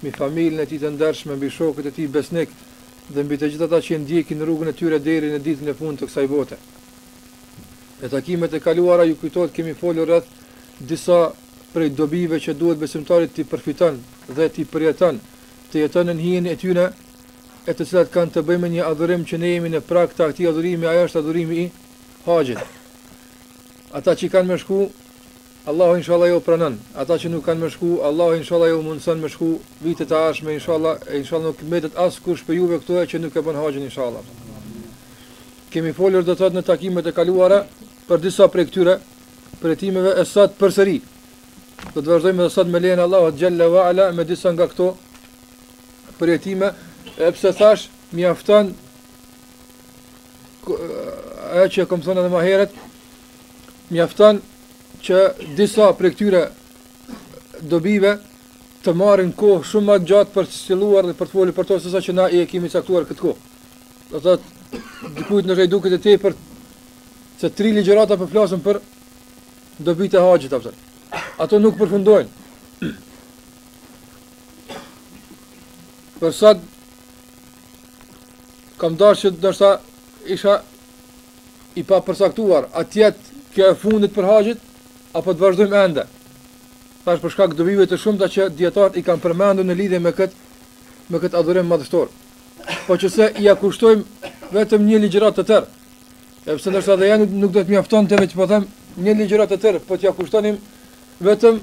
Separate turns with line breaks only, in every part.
mbi familjen e
tij të ndershme, mbi shokët e tij besnikë dhe mbi të gjithë ata që e ndjekin rrugën e tyre deri në ditën e fund të kësaj bote. Në takimet e kaluara ju kujtohet kemi folur rreth disa prej dobive që duhet besimtari t'i përfiton dhe t'i përjeton, të jeton nën hijen e tyre, e të cilat kanë të bëjnë me një adhurim që ne jemi në prag të atij adhurimi, ai është adhurimi i Haxhit. Ata që kanë me shku Allahu inshalla jau pranon ata që nuk kanë me shku Allahu inshalla jau mundëson me shku vitet e ardhshme inshalla e inshalla nuk mbetet askush prej juve këtu e që nuk e bën haxhin inshalla kemi folur do thot në takimet e kaluara për disa prej këtyre përjetimeve e sot përsëri do të vazhdojmë edhe sot me lejen Allahut xhele ve ala me disa nga këto përjetime edhe pse thash mjafton ajo që e kam thënë edhe më herët mjafton që disa prej këtyre dobive të marrin kohë shumë më gjatë për të sqaruar dhe për të folur për to sesa që ne e kemi caktuar këtë kohë. Do thotë dikujt ndoshta i duket e tepër se tri ligjërata po flasim për dobitë e haxhit apo. Ato nuk përfundojnë. Për sot kam dashur të ndoshta isha i papërcaktuar, a të jetë kjo e fundit për haxhit apo të vazhdojmë ende? Tash për shkak dobive të shumta që dietarët i kanë përmendur në lidhje me këtë me këtë adhurim madhështor. Po që se ia kushtojmë vetëm një ligjërat të tërë. Edhe pse ndoshta edhe ajo nuk do të mjaftonte po them një ligjërat të tërë, po t'ia kushtonim vetëm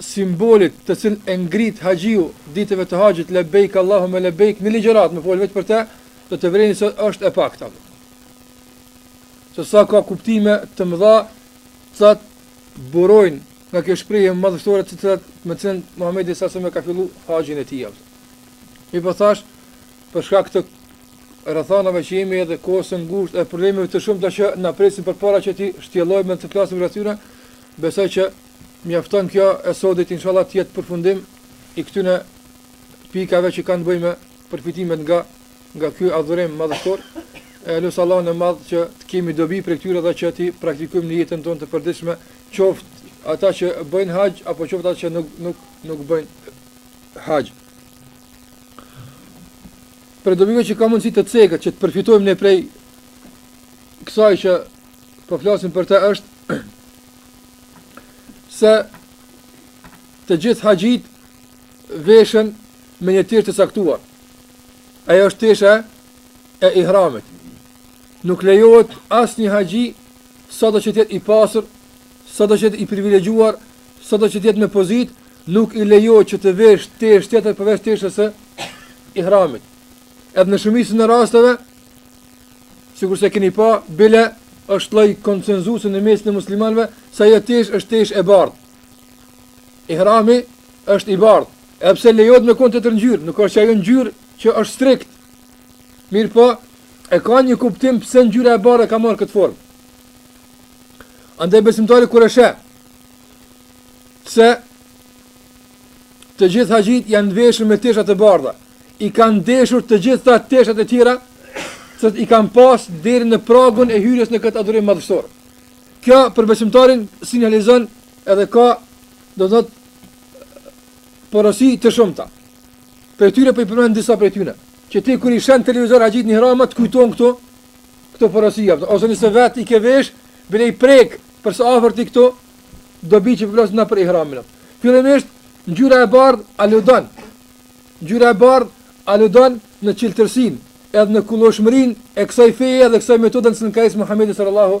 simbolit të cilin e ngrit haxhiu ditëve të haxhit lebejk Allahume lebejk një ligjëratë me fol vetë për të, do të vreni se është e paktë apo. Se sa ka kuptime të mëdha, që burojnë nga kjo shprehje madhështore të cilat me të cilën Muhamedi s.a.v.s. e ka fillu haxhin e tij. Mirëpo thash për shkak të rrethanave që jemi edhe kohës së ngushtë e problemeve të shumta që na presin përpara që t'i shtjellojmë të flasim rreth tyre, besoj që mjafton kjo e sodit inshallah të jetë përfundim i këtyre pikave që kanë të bëjnë me Përfitimet nga nga ky adhurim madhështor, e lus Allahun e Madh që të kemi dobi prej tyre dhe që t'i praktikojmë në jetën tonë të përditshme, qoftë ata që bëjnë haxh apo qoftë ata që nuk nuk nuk bëjnë haxh. Prej dobive që ka mundësi të ceket që të përfitojmë ne prej kësaj që po flasim për të është se të gjithë haxhinjtë veshen me një teshë të caktuar. Ajo është tesha e ihramit. Nuk lejohet asnjë haxhi, sado që të jetë i pasur, sado që të jetë i privilegjuar, sado që të jetë me pozitë, nuk i lejohet që të veshë teshë tjetër përveç teshës së ihramit. Edhe në shumicën e rasteve, sikurse keni pa, bile është lloj konsensusi në mesin e muslimanëve, se ajo teshë është teshë e bardhë. Ihrami është i bardhë, edhe pse lejohet me kon tjetër ngjyrë, nuk është ajo ngjyrë që është strikt. Mirëpo, e ka një kuptim pse ngjyra e bardhë ka marrë këtë formë. Andaj besimtari kur e sheh se të gjithë haxhitë janë veshur me tesha të bardha, i kanë deshur të gjitha teshat e tjera, që i kanë pas deri në pragun e hyrjes në këtë adhurim madhështor. Kjo për besimtarin sinjalizon edhe ka Do thot porosi të shumta. Prej tyre po i përmend disa prej tyre, që ti kur i sheh në televizor haxhitë në ihrama të kujtohen këto këto porosi apo ose nëse vet i ke vesh, bile i prek për së afër ti këto dobi që përplasë nga për ihramin. Fillimisht, ngjyra e bardhë aludon. Ngjyra e bardhë aludon në çiltërsinë edhe në kullueshmërinë e kësaj feje dhe kësaj metode me të cilën ka ardhë Muhammedi sallallahu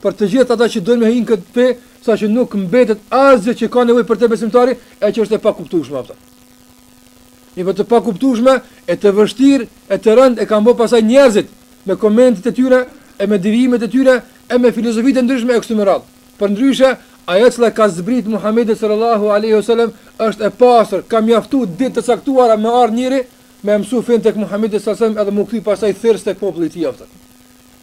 Për të gjithë ata që dojnë me hi në këtë fe, saqë nuk mbetet asgjë që ka nevojë për të besimtari, e që është e pakuptushme, apëta. Një për të pakuptushme, e të vështirë, e të rëndë, e kanë bo pasaj njerëzit, me komentet e tyre, e me devijimet e tyre, e me filozofitë e ndryshme e kështu me radhë. Përndryshe, ajo e cila i ka zbrit Muhammedit sallallahu aleyhi sallam, është e pastër, ka mjaftu ditë të caktuara me ardhë njëri, me mësu fenë tek Muhammedit sallallahu aleyhi sallam, edhe m'u kthy pasaj thirrës tek populli i vet.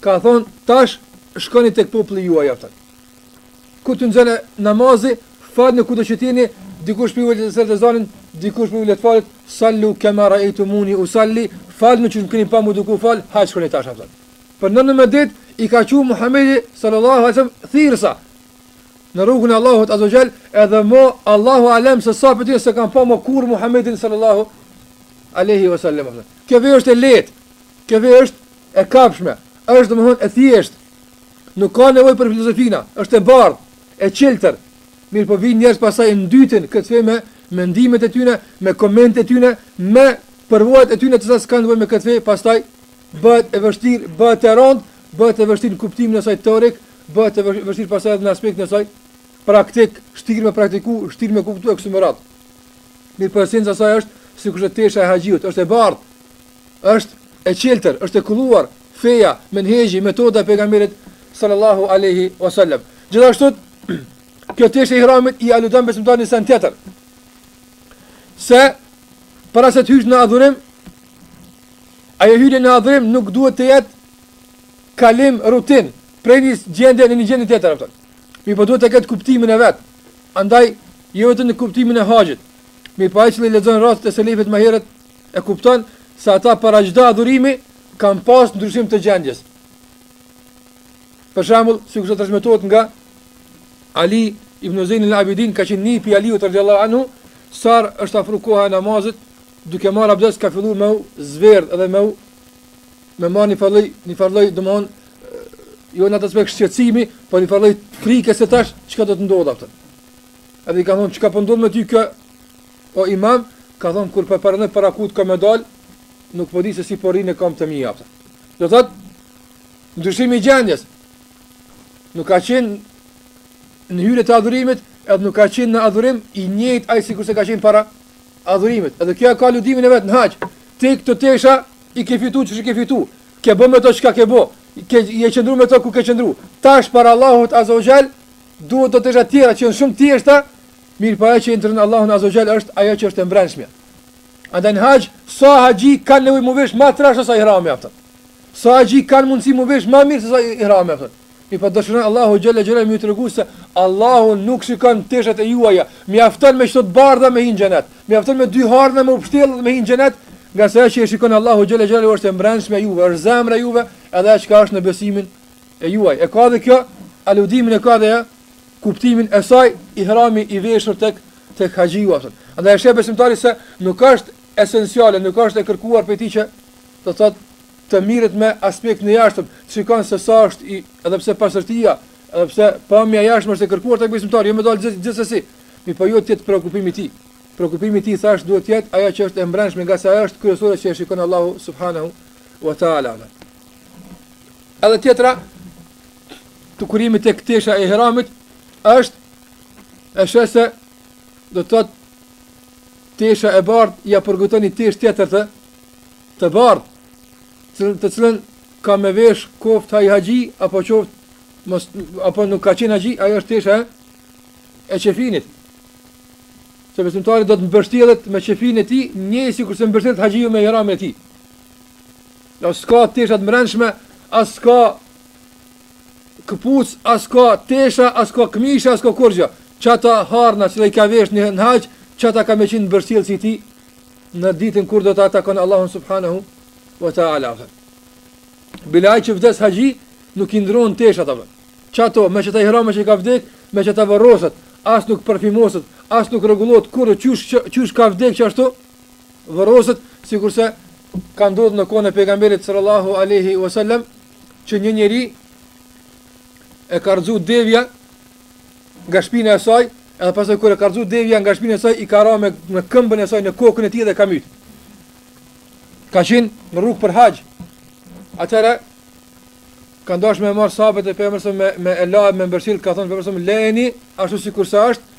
Ka thonë, tash shkoni tek populli juaj aftë. Ku të zënë namazi, falnu kudo që të jeni, dikush prej juve le të ezanin, dikush prej juve le të falet, sallu kema raitumuni usalli, falnu qysh më keni pa mu duke u fal, haj shkoni tash aftë. Për në një muj ditë, i ka çu Muhammedi sallallahu alaihi wasallam thirrsa në rrugën e Allahut azza ue xhel, edhe mo Allahu alem se sa prej tyre s'e kanë pa mo kurrë Muhammedin sallallahu alaihi wasallam. Kjo është e lehtë. Kjo fe është e kapshme, është domethënë e thjeshtë. Nuk ka nevojë për filozofina, është e bardhë, e çeltër. Mirpo vijnë njerëz pastaj e ndytin këtë fe me mendimet e tyne, me komentet e tyne, me përvojat e tyne që s'kanë nevojë me këtë fe, pastaj bëhet e vështirë, bëhet e rëndë, bëhet e vështirë në kuptimin e saj teorik, bëhet e vështirë pasaj edhe në aspektin e saj praktik, shtirë me praktiku, shtirë me kuptu e kështu me radhë. Mirëpo esenca saj është, sikurse tesha e haxhiut, është e bardhë, Është e çiltër, është e kulluar feja, menhexhi, metoda e pejgamberit sallallahu alaihi wasallam. Gjithashtu kjo teshë e ihramit i aludon besimtarin në sen tjetër. Se para se të hysh në adhurim, ajo hyrje në adhurim nuk duhet të jetë kalim rutinë prej një gjendje në një gjendje tjetër apo. Mirpo duhet të ketë kuptimin e vet. Andaj jo vetëm në kuptimin e haxhit. Mirpo ai që lexon rastet e selefit më herët E kupton se ata para çdo adhurimi kanë pas ndryshim të gjendjes. Për shembull, siç transmetohet nga Ali ibn Zeyn al-Abidin ka qenë nipi i Aliut radhiyallahu anhu, sa është afruar koha e namazit, duke marrë abdes ka filluar me u zverdh dhe me u me marrë një far lloj, një far lloj, domethonë, jo në atë aspekt shqetësimi, po një far lloj frike se tash, çka do të ndodhë atë. Edhe i ka thonë, çka po ndodh me ty kë, O imam, ka thënë kur po paramendoj para kujt kam me dal, nuk po di se si po rri në këmbë të mia. Do thotë ndryshim i gjendjes. Nuk ka qenë në hyrje të adhurimit, edhe nuk ka qenë në adhurim i njëjtë ai sikur se ka qenë para adhurimit. Edhe kjo ka aludimin e vet në haxh. Ti këto tesha i ke fitu që ke fitu. Ke bë me to çka ke bë. Ke qëndru me to ku ke qëndru. Tash para Allahut azza wa jall duhet të tesha tjera që janë shumë të thjeshta Mirpo ajo që e nderon Allahun Azza wa Jall është ajo që është e mbrendshmja. Andaj në haxh, sa haxhi kanë nevojë mu vesh ma trashë sa ihrami mjafton. Sa haxhi kanë mundësi mu vesh ma mirë se sa ihrami mjafton. Mirpo dëshiron Allahu Jalla Jalla me tregu se Allahu nuk shikon teshat e juaja. Mjafton me qito të bardha me hi n'xhenet. Mjafton me dy hardha me u pshtjell me hi n'xhenet. Ngase ajo që e shikon Allahu Jalla Jalla është e mbrendshmja juve, është zemra juve, edhe ajo që është në besimin e juaj e ka edhe kjo aludimin e ka edhe kuptimin e saj ihrami i veshur tek tek haxhiu atë. Andaj e sheh besimtari se nuk është esenciale, nuk është e kërkuar për të që do të thotë të merret me aspektin e jashtëm, të shikon se sa është i, edhe pse pastërtia, edhe pse pamja e jashtme është e kërkuar tek besimtari, jo me dalë gjithë, gjithsesi, mirpo jo të jetë preokupimi i tij. Preokupimi i tij, thashë, duhet të jetë ajo që është e mbrenshme, ngase ajo është kryesore që e shikon Allahu subhanahu wa ta'ala. Edhe tjetra të kurimit tek tesha e ihramit është se do të thotë tesha e bardhë ia përkujton një teshë tjetër të të bardhë të, të cilën ka me vesh qoft ai haxhi apo qoft mos, apo nuk ka qenë haxhi ajo është tesha e qefinit se besimtari do të mbështillet me qefinin e tij njësoj sikurse mbështillet haxhiu me ihramin e tij As s'ka tesha të mbrendshme, as s'ka këpucë, as s'ka tesha, as s'ka këmisha, as s'ka kurgja. Qata harna që i ka vesh në haxh, qata ka me qenë mbështjellsi i tij, në ditën kur do ta takon Allahun subhanahu wa ta'ala. Bile ai që vdes haxhi, nuk i ndrron teshat e veta. Qato, me qata ihrama që i ka vdek, me qata vorroset, as nuk parfumoset, as nuk rregullohet, kurqysh, qysh ka vdek qashtu, vorroset, sikurse ka ndodhë në kohën e pejgamberit sallallahu aleyhi wasallam, që një njeri e ka rrëzu devja nga shpine e saj, edhe masnej kur e ka rrëzu devja nga shpina e saj, i ka ra me, me këmbën e saj në kokën e tij dhe e ka mytë. Ka qenë në rrugë për haxh, atëherë kanë dash me marë sahabët e pëmërësëm me, me e lajë, me mbështjellë, ka thonë pëmërësëm, lejeni, ashtu sikurse ashtë,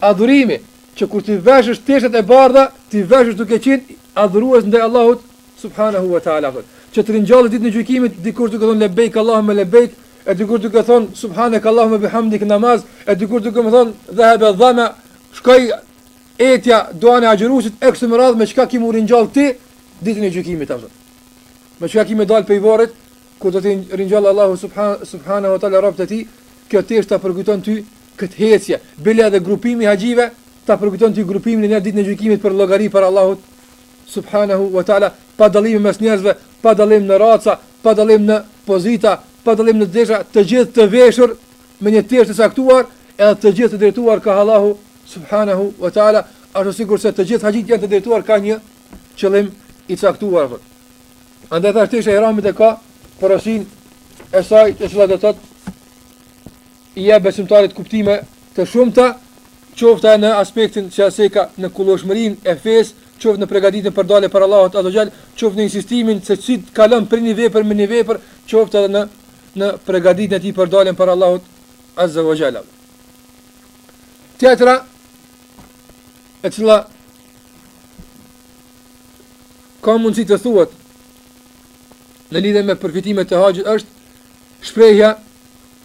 Adhurimi, që kur ti veshësh teshat e bardha, ti veshësh duke qenë adhurues ndaj Allahut subhanehu ve teala, që të ringjallesh ditën e gjykimit dikush duke thënë lebejk Allahume lebejk, e dikush duke thënë subhanek Allahume bihamdik namaz, e dikush duke thënë dhehebe dhama, shkoi etja duan e agjëruesit e kështu me radhë me çka ki m'u ringjall ti ditën e gjykimit apo me çka ki me dal pej varrit kur do të ringjall Allahu subhanahu wa taala robt e tij kjo teshë ta përkujton ty këtë ecje, bile edhe grupimi i haxhive ta përkujton ty grupimin e vet ditën e gjykimit për llogari para Allahut subhanahu wa taala, pa dallim mes njerëzve, pa dallim në raca, pa dallim në pozita, pa dallim në tesha, të gjithë të veshur me një teshë të caktuar, edhe të gjithë të drejtuar ka Allahu subhanahu wa taala, ashtu sikurse të gjithë haxhit janë të drejtuar ka një qëllim i caktuar. Andaj thashë tesha e ihramit e ka porosin e saj të cilat do të i jep besimtarit kuptime të shumta, qoftë ai në aspektin që s'e ka në kullueshmërinë e fesë, qoftë në pregaditjen për dalje para Allahut azza wa jall, qoftë në insistimin se si të kalon prej një vepre në një vepër, qoftë edhe në në pregaditjen e tij për daljen para Allahut azza wa jalla. Tjetra e cila ka mundësi të thuhet në lidhje me përfitimet e haxhit është shprehja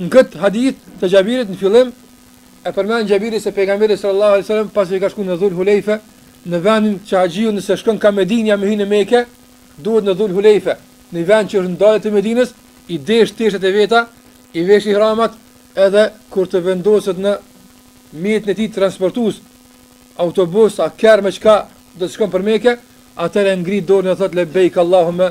Në këtë hadith të Xhabirit në fillim e përmend Xhabiri se pejgamberi sallallahu alaihi wasallam pasi ka shkuar në Dhul Hulejfe, në vendin që haxhiu nëse shkon ka Medinja me hyjnë në Mekë, duhet në Dhul Hulejfe, në vend që është në dalje të Medinës, i desh teshat e veta, i vesh ihramat edhe kur të vendoset në mjetin e tij transportues, autobus, a kerr me çka do të shkon për Mekë, atëherë ngrit dorën e thot lebejk Allahumma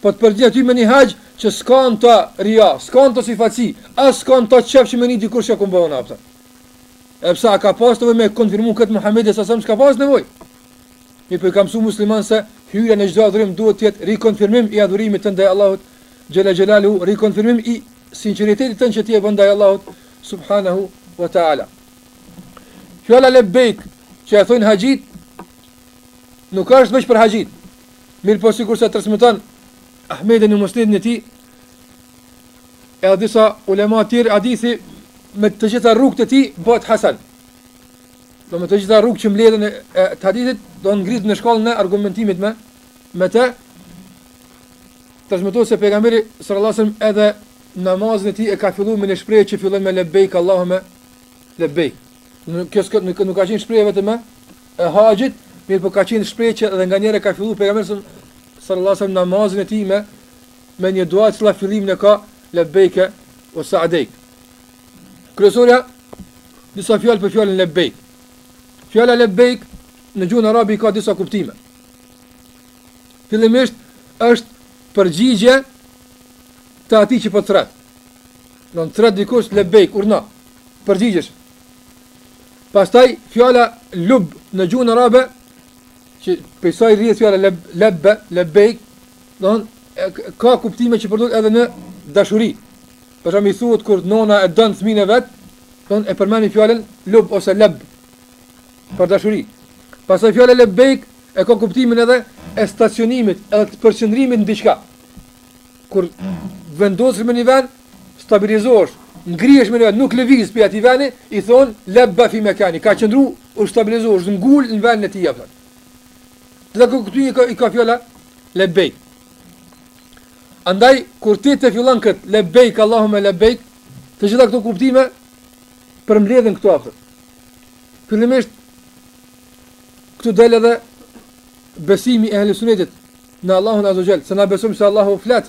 Po të përgjigjem ty me një haxh që s'ka në të rija, s'ka në të syfaqësi, as s'ka në të qef që me ni dikush që e kum bo unë apëtën. E pse a ka pas nevojë me konfirmu këtë Muhammedi sasem s'ka pas nevojë? Mirëpo i ka msu muslimanët se hyrja në çdo adhurim duhet të jetë rikonfirmim i adhurimit tënd ndaj Allahut Xhelle Xhelalu, rikonfirmim i sinqeritetit tënd që ti e bën ndaj Allahut Subhanahu wa ta'ala. Fjala lebejk që e thojnë haxhit, nuk është veç për haxhit. Mirëpo sikurse transmeton Ahmedi në Musnedin e tij, edhe disa ulema të tjerë hadithi me të gjitha rrugët e tij bëhet hasan. Do me të gjitha rrugët që mbledhen e të hadithit do ngrit në shkallën e argumentimit me me të transmetuar se pejgamberi sallallahu alajhi wasallam edhe namazin e tij e ka filluar me një shprehje që fillon me lebeik Allahumma lebeik. Në kjo nuk, nuk ka qenë shprehje vetëm me e haxhit, mirëpo ka qenë shprehje që edhe nganjëherë ka filluar pejgamberi sallallahu alajhi wasallam namazin e tij me me një dua që la fillimin e ka lebejke ve saadejk. Kryesorja disa fjalë për fjalën lebejk. Fjala lebejk në gjuhën arabe ka disa kuptime. Fillimisht është përgjigje të atij që po thret. Don të thret dikush lebejk urna. Përgjigjesh. Pastaj fjala lub në gjuhën arabe që prej saj rrjedh fjala leb, lebbe, lebbejk, don ka kuptime që përdoret edhe në dashuri. Për shembull thuhet kur nona e don fëmin e vet, don e përmendin fjalën lub ose leb për dashuri. Pastaj fjala lebbejk e ka kuptimin edhe e stacionimit, edhe të përqendrimit në diçka. Kur vendosesh në një vend, stabilizohesh, ngulesh me një vend, nuk lëviz prej atij vendi, i thon labba fi mekani, ka qëndru, u stabilizuar, është ngul në vendin e tij apo. Dhe këto kuptime i ka fjala lebejk. Andaj kur ti të fillon kët lebejk Allahumma lebejk, të gjitha këto kuptime përmbledhen këtu apo. Fillimisht këtu del edhe besimi e ehli sunetit në Allahun azza ve xhel, se na besojmë se Allahu flet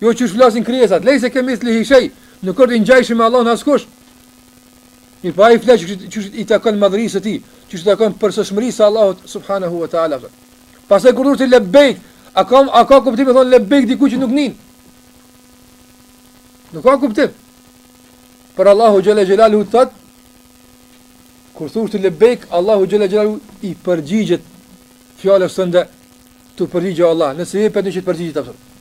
Jo qysh flasin krijesat, lejse kemithlihi shej, nuk është i ngjajshëm me Allahun askush. Mirëpo ai flet qysh i takon madhërisë së tij, qysh i takon përsosmërisë së Allahut subhanahu wa taala. Pastaj kur thotë lebejk, a ka a ka kuptim me thonë lebejk dikujt që nuk nin? Nuk ka kuptim. Por Allahu xhalla xhelalu thot kur thotë lebejk, Allahu xhalla xhelalu i përgjigjet fjalës sënde, t'u përgjigja Allah, nëse jepet në që të përgjigjet atë.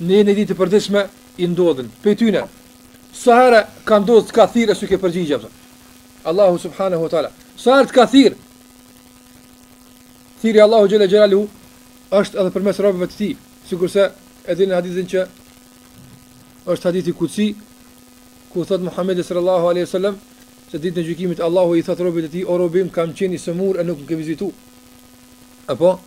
Në jetën të përditshme i ndodhin. Pej tyne, sa herë ka ndodhë të ka thirë e s'u ke përgjigja, thotë. Allahu subhanahu wa ta'ala. Sa herë të ka thirë, thirë Allahu xhele xhelaluhu, është edhe përmes robëve të ti, si kurse edhe në hadithin që është hadithi kudsi, ku thotë Muhammedi sallallahu aleyhi sallam, se ditën e gjykimit Allahu i thotë robit të ti, o rob im, kam qenë i sëmur e nuk më ke vizitu. Apo,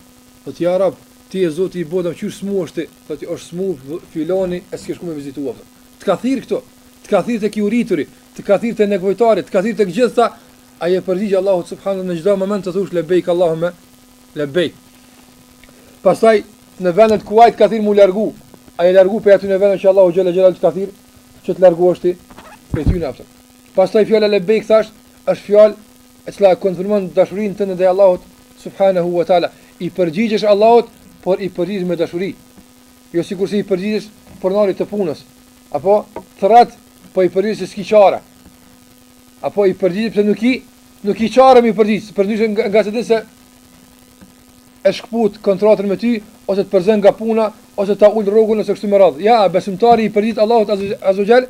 thotë, ja Rab, ti je Zoti i botave, qysh smuhesh ti? Thotë, është smu filani e s'ke shku me vizitu atë. Të ka thirrë këtu, të ka thirrë tek i urituri, të ka thirrë te nekvojtari, të ka thirrë tek gjithë këta, a i je përgjigj Allahut subhanu në çdo moment të thosh lebejk Allahume lebejk. Pastaj në vendet ku ai të ka thirrë mu largu, a je largu prej aty në vendet që Allahu xhalla xhalla të ka thirrë që të largohesh ti prej tyre ato. Pastaj fjala lebejk thash është fjalë e cila e konfirmon dashurinë tënde ndaj Allahut subhanehu wa taala, i përgjigjesh Allahut, por i përgjigjesh me dashuri, jo sikurse i përgjigjesh pronarit të punës, a po thret, po i përgjigjesh se s'ki çare, apo i përgjigjesh pse nuk i nuk ki çare mi përgjigjesh, përndryshe nga, nga se din se e shkput kontratën me ty ose të përzën nga puna ose ta ul rrogën ose kështu me radhë. Jo, besimtari i përgjigjet Allahut azza wa xhal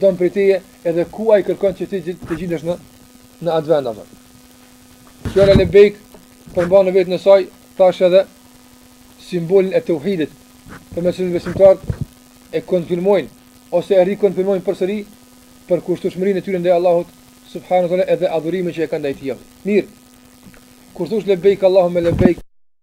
don prej teje edhe ku ai kërkon që ti të gjindesh në në atë vend apo. Fjala lebejk përmban në veten e saj thash edhe simbolin e tauhidit, përmes cilës besimtarët e konfirmojnë ose e rikonfirmojnë përsëri përkushtueshmërinë e tyre ndaj Allahut subhanahu wa taala edhe adhurimin që e kanë ndaj tij. Mirë. Kur thosh lebejk Allahumma lebejk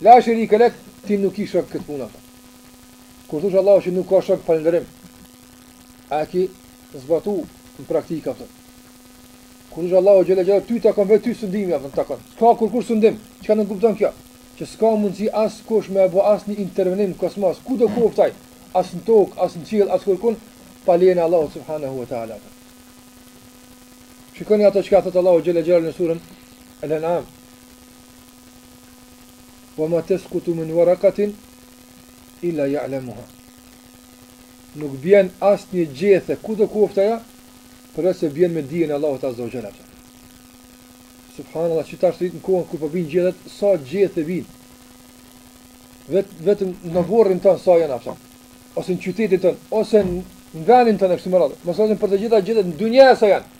La sherike lek ti nuk ki shok këtë punë apo. Kur thosh Allahu që nuk ka shok falënderim. A e ki zbatu në praktikë apo. Kur thosh Allahu xhela xhela ty takon vetëm ty sundimi apo takon. S'ka kurkush sundim. Çka nënkupton kjo? Që s'ka mundësi askush me e bë asnjë intervenim në kosmos, kudo koftë ai, as në tokë, as në qiell, as kurkun, pa lejen e Allahut subhanehu ve teala. Shikoni ato çka thotë Allahu xhela xhela në surën El-An'am. Wa ma teskutu min warakatin illa ja'lemuha. Nuk bjen asnjë gjethe, kudo koftë ajo, përveç se bjen me dijen e Allahut Azza we Xhela. Subhanallah, qitash këto ditë në kohën, kur po bijnë gjethet, sa gjethe bijnë. Vet, vetëm në oborrin tonë sa janë ato. Ose në qytetin tonë, ose në venin tonë e kështu më radhë. Mos për të gjitha gjethet në dunja e sa janë.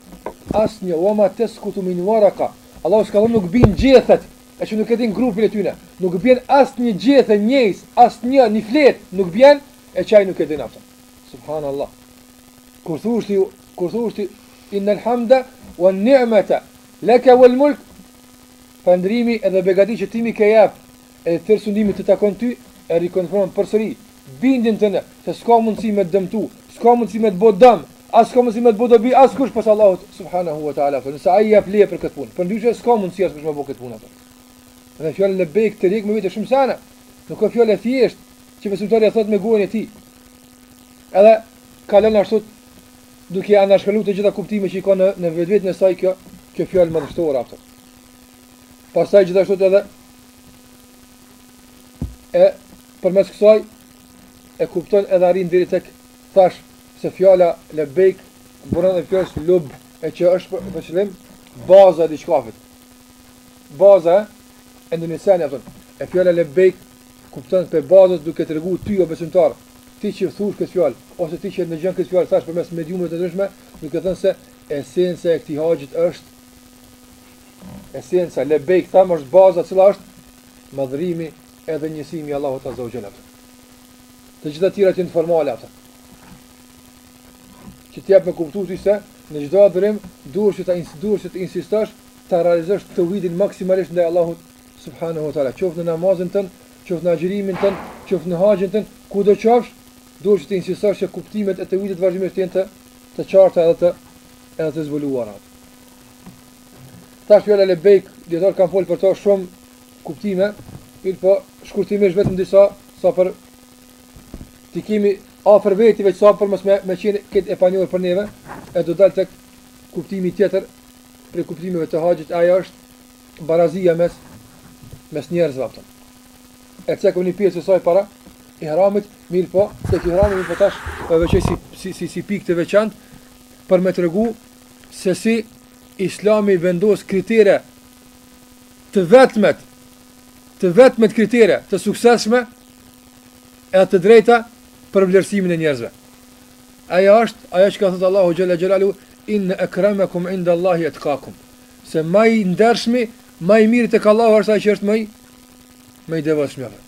Asnjë wa ma teskutu min waraka. Allahu s'ka thënë nuk bijnë gjethet, e që nuk e din grupin e tyne. Nuk bjen asnjë gjethe, njejs, asnjë, një fletë, nuk bjen, e që ai nuk e din ato. Subhanallah. Kur thosh ti, kur thosh ti, innel hamda, wan ni'meta, leke wal mulk, falëndrimi edhe begati që ti mi ke jep, E tërë sundimi të takon ty e rikonfirmon përsëri bindjen tënde se s'ka mundësi me të dëmtu, s'ka mundësi me të bo dëm, as s'ka mundësi me të bo dobi askush pos Allahut subhanehu wa ta'ala apo, nëse Ai jep leje për këtë punë, përndryshe s'ka mundësi askush me bo këtë punë apo. Dhe fjala lebejk tërhjek me vete shumë sene, nuk a fjalë e thjeshtë që besimtari e thot me gojën e tij. Edhe kalon ashtu duke anashkalu të gjitha kuptimet që i ka në, në vetveten e saj kjo, kjo fjallë madhështore apo. Pastaj gjithashtu edhe e përmes kësaj e kupton edhe arrin deri tek thash se fjala lebejk buron prej fjalës lub e që është për, për qëllim baza e diçkafit baza e një seni apo e fjala lebejk kupton prej bazës duke të tregu ty o besimtar ti që thush këtë fjalë ose ti që ndëgjon këtë fjalë tash përmes mediumeve të ndryshme duke thënë se esenca e këtij haxhit është Esenca, lebejk, thamë është baza cila është madhërimi edhe njësimi i Allahut Azza ue Xhel. Të gjitha tjerat janë formale apo. Që t'jep me kuptu ti se në gjithë adhurim, duhet që të, duhet që të insistosh të realizosh teuhidin maksimalisht ndaj Allahut subhanahu wa taala, qoftë në namazin tën, qoftë në agjërimin tën, qoftë në haxhin tën, kudo qofsh, duhet të insistosh që kuptimet e teuhidit vazhdimisht të jenë të të qarta edhe të edhe të zbuluara. Tash fjala lebejk, dijetarët kanë folë për të shumë kuptime, mirëpo shkurtimisht vetëm disa, sa për t'i kemi afër veti veç sa për mos me me qenë këtë e panjohur për neve, e do dal tek kuptimi tjetër prej kuptimeve të haxhit, ajo është barazia mes, mes njerëzve, a kupton. E cekëm një pjesë të saj para ihramit, mirëpo, tek ihrami mirëpo tash po e veçoj si si si, si pikë të veçantë për me tregu se si Islami vendos kritere të vetmet të vetmet kritere të suksesshme e të drejta për vlerësimin e njerëzve. Ajo është, ajo që ka thënë Allahu Xhele Xhelaluhu, inne ekremekum indallahi etkakum. Se ma i ndershmi, ma i miri tek Allahu është ai që është ma i më i devotshmi apo.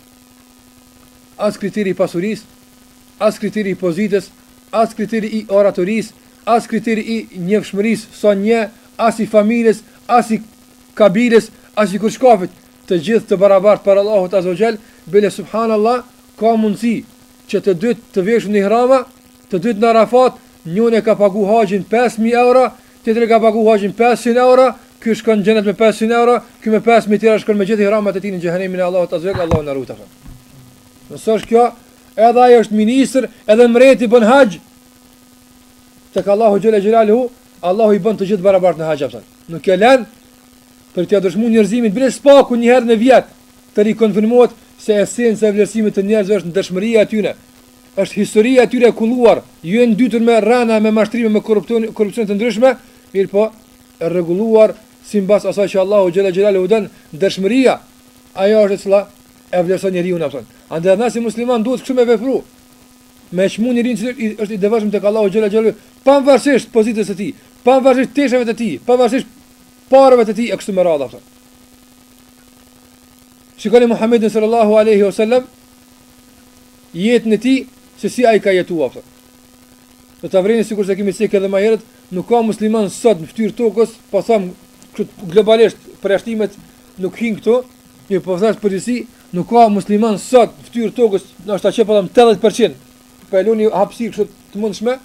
As kriteri i pasurisë, as kriteri i pozitës, as kriteri i oratorisë, as kriteri i njefshmërisë, sa një, as i familjes, as i kabiles, as i kurrçkafit, të gjithë të barabartë para Allahut Azza wa Jall, bile subhanallah, ka mundësi që të dytë të veshun në ihrama, të dytë në Arafat, njëni e ka pagu haxhin 5000 euro, Tjetri ka pagu haxhin pesëqind euro, ky shkon në xhennet me pesëqind euro, ky me pesë mijë tjera shkon me gjithë ihramat e tij në xhehenemin e Allahut azze ve xhel, Allahu na rujt afe. Nëse është kjo, edhe ai është ministër, edhe mbreti bën haxh tek Allahu xhele xhelaluhu, Allahu i bën të gjithë barabart në haxh afe. Nuk e lën për t'ia dëshmuar njerëzimit bile së paku një herë në vjet të rikonfirmohet se esenca e vlerësimit të njerëzve është ndershmëria e tyre Është historia e tyre e kulluar, jo e ndytur me rrëna, me mashtrime, me korrupsion, korrupsion të ndryshme, mirëpo e rregulluar simbas asaj që Allahu xhele xhelaluhu don, ndershmëria ajo është e cila e vlerëson njeriu na thon. Andaj na si musliman duhet kështu me vepru. Me çmu njeriu që është i devotshëm tek Allahu xhele xhelaluhu, pavarësisht pozitës së tij, pavarësisht teshave të tij, pavarësisht pareve të tij e kështu me radhë thon. Shikoni Muhammedin sallallahu alaihi wasallam Jetën e tij se si ai ka jetuar. Do ta vreni sikurse kemi cek edhe më herët, nuk ka musliman sot në fytyrë tokës, po them globalisht përjashtimet nuk hyjnë këtu, mirëpo thash përgjithësi, nuk ka musliman sot në fytyrë tokës, ndoshta që po them 80%. Po e loni hapësirë kështu të mundshme,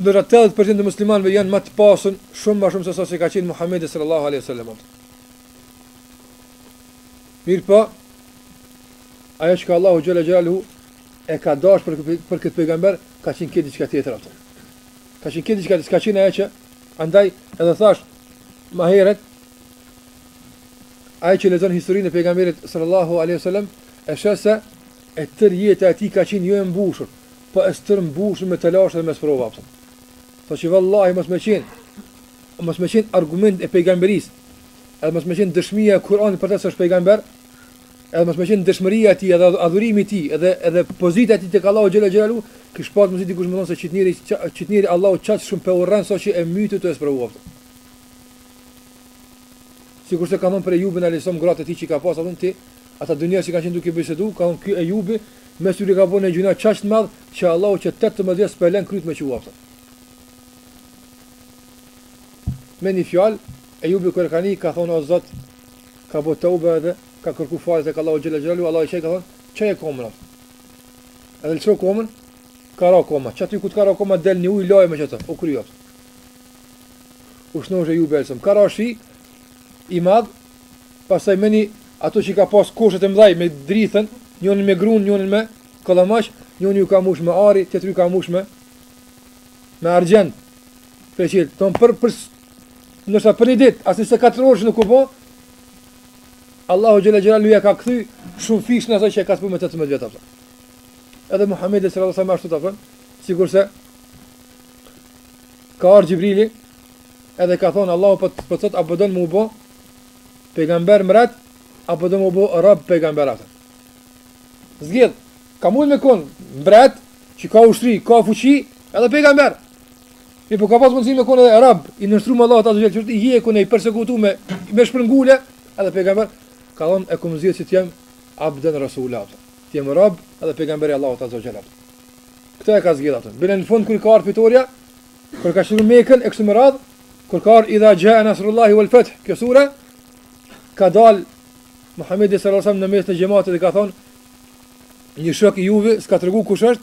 ndërsa 80% e muslimanëve janë më të pasur, shumë më shumë se sa që ka qenë Muhamedi sallallahu alaihi wasallam. Mirpo, Ajo çka Allahu xhele xhelaluhu e ka dashur për këtë për këtë pejgamber ka qenë këtë diçka tjetër atë. Ka qenë këtë diçka, s'ka qenë ajo që andaj edhe thash më herët ai që lexon historinë e pejgamberit sallallahu alaihi wasallam e sheh se e tërë jeta e tij ka qenë jo e mbushur, po e stërmbushur me telashe dhe me sprova. Tha që vallahi mos me qenë, mos me qenë argument e pejgamberisë, edhe mos me qenë dëshmia e Kur'anit për të se është pejgamber, Edhe mos me qenë ndershmëria e tij edhe adhurimi i tij, edhe edhe pozita e tij tek Allahu xhele xhelaluhu, kish pas mundësi dikush me thonë se qit niri qit niri Allahu qaq shumë pe urren sa që e mytu tu e sprovu aftë. Sikurse ka thënë për Ejubin alayhisalam gratë e tij që ka pas atë ti, ata dy njerëz që kanë qenë duke bisedu, ka thënë ky Ejubi me siguri ka bën një gjynah qaq të madh që Allahu që 18 vjet s'po e lën kryt me çu aftë. Me një fjalë, Ejubi kur ka thënë o Zot, Ka bo teube edhe ka kërku falje tek Allahu xhele xhelaluhu, Allahu qe i ka thon, çoje komën atë. Edhe lço komën, ka ra koma. Qaty ku të ka ra koma del një ujë laje me qatë, u kryo atë. U shnosh Ejubi alejhi selam. Ka ra shi i madh, pastaj me një ato që ka pas koshet e mëdhaj me drithën, njënin me grun, njënin me kollomoq, njënin ju ka mush me ari, tjetri ju ka mush me me argjend. Për çel, ton për për Ndërsa për një ditë, as njëzet e katër orë që nuk u bë, Allahu xhela xhelalu ja ka kthy shumë fish në ato që e ka punë me 18 vjet apo. Edhe Muhamedi sallallahu alaihi wasallam ashtu ta thon, sikurse ka ardhur Xhibrili edhe ka thon Allahu po po thot apo don me u bë pejgamber mrat apo do me u bë rob pejgamber atë. Zgjidh, ka mund me kon mbret që ka ushtri, ka fuqi, edhe pejgamber. Mirëpo ka pas mundësi me kon edhe rob i nënshtruar Allahut azza xhel, që është i hjekun e i persekutuar me me shpërngule, edhe pejgamber ka thon e kum zgjedh që të jem abden rasula. Të jem rob edhe pejgamberi Allahut azza xhel. Këtë e ka zgjedh atë. Bile në fund kur i ka ardhur fitorja, kur ka shkuar Mekën e kështu me radh, kur ka ardhur idha jaa nasrullahi wal fath, kjo sure ka dal Muhamedi sallallahu alaihi wasallam në mes të xhamatit dhe ka thon një shok i juve s'ka tregu kush është,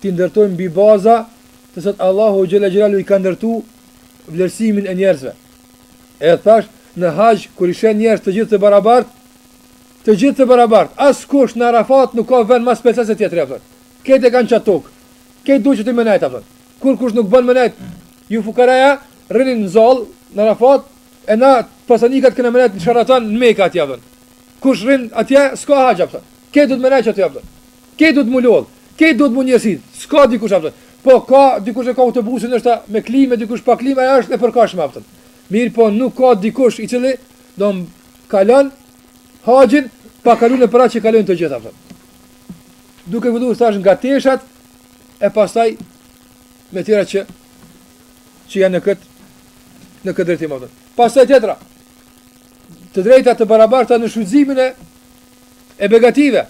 T'i ndërtojmë mbi baza të cilat Allahu xhela xhelalu i ka ndërtu vlerësimin e njerëzve. E thash në haxh kur ishen njerëz të gjithë të barabart, të gjithë të barabart, askush në Arafat nuk ka vend më special se tjetri apo. Kejt e kanë çat tokë. Kejt duhet me nejt apo. Kurkush nuk bën me nejt, ju fukaraja rrini në zall në Arafat e na pasanikat kena me nejt në Sheraton në Mekë atje apo. Kush rrin atje s'ka haxh apo. Kejt duhet me nejt atje apo. Kejt duhet mu lodh, kejt duhet mu njersit, s'ka dikush a kupton, po ka dikush e ka autobusin ndoshta me klimë dikush pa klimë ajo është e përkohshme a kupton, mirëpo nuk ka dikush i cili do kalon haxhin pa kalu nëpër atë që kalojnë të gjithë a kupton. Duke filluar thash nga teshat e pastaj me tjera që që janë në këtë në këtë drejtim a kupton. Pastaj tjetra. Të drejta të barabarta në shfrytëzimin e E begative!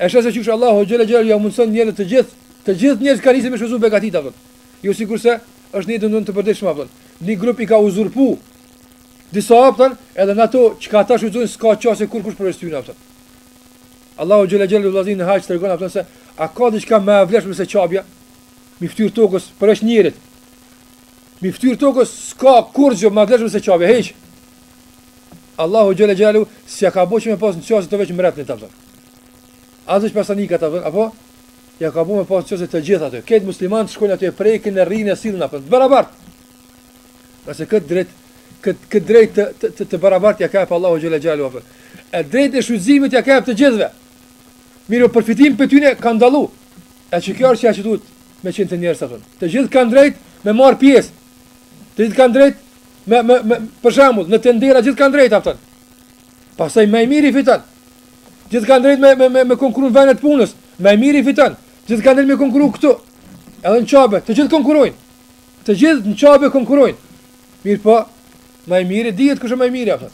E sheh se qysh Allahu xhela xhelalu iau mundëson njerëzve të gjithë, të gjithë njerëzit kanë nisur me shfrytëzu begatitë, a kupton. Jo sikurse është në jetën domethënë të përditshme, a kupton. Një grup i ka uzurpu disa, a kupton, edhe në ato çka ata shfrytëzojnë s'ka çasje kurkush përveç tyre, a kupton. Allahu xhela xhelalu vllazën në haxh tregon a kupton se a ka diçka më e vlefshme se çabja? Mi fytyr tokës përveç njerit. Mi fytyr tokës s'ka kurrgjë më e vlefshme se Qabja, hiç. Allahu xhela xhelalu s'ja ka bë që me pas çasje në të veç mbretnit a kupton. As veç pasanikat a kupton, po ja ka bë me pas çasje të gjithë aty. Kejt muslimanët shkojnë aty e prekin e rrinë e sillen apo të barabart. Nëse këtë drejt këtë këtë drejt të të, të, të barabart ja ka ba Allahu xhela xhelalu apo. E drejtë e shfrytëzimit ja ka të gjithëve. Mirë, përfitim për tyne ka ndalu. E që kjo është ajo që duhet me qenë te njerëzit Të gjithë kanë drejt me marr pjesë. Të gjithë kanë drejt Me, me, me, për shembull, në tendera gjithë kanë drejtë aftën. Pastaj më i miri fiton. Gjithë kanë drejtë me me me, me konkurruar vendet e punës. Më i miri fiton. Gjithë kanë drejtë me konkurruar këtu. Edhe në Qabe, të gjithë konkurrojnë. Të gjithë në Qabe konkurrojnë. Mirëpo, më i miri dihet kush është më i miri aftën.